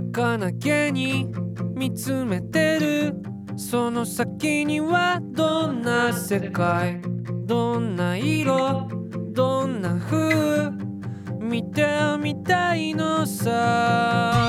儚げに見つめてる。その先にはどんな世界？どんな色？どんな風？見てみたいのさ。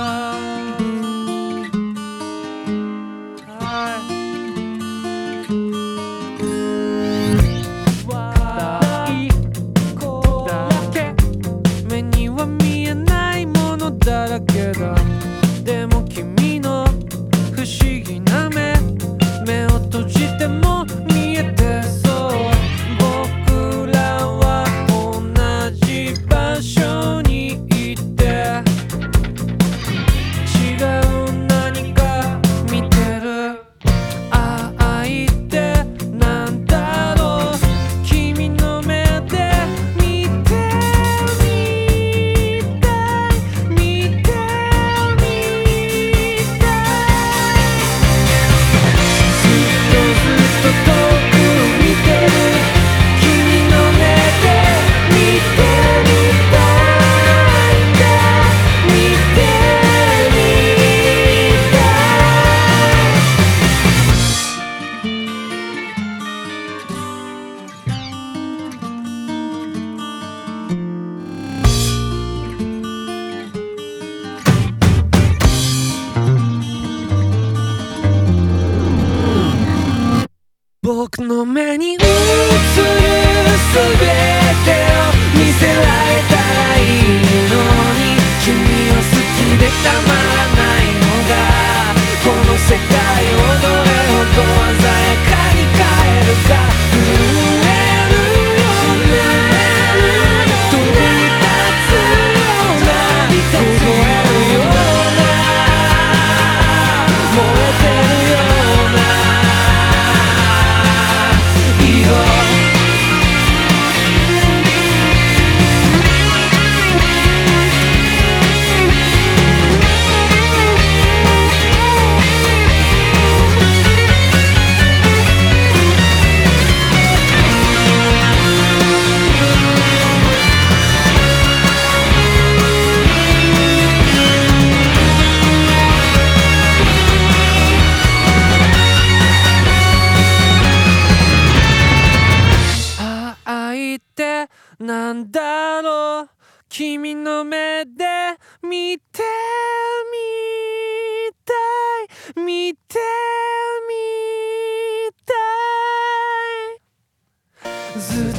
僕の目に映る全てを見せられたらいいのに君を好きでたまらないのがこの世界をどれほど鮮やかに変えるか震えるような飛び立つような凍えるような燃えてんだろう君の目で見てみたい見てみたいずっ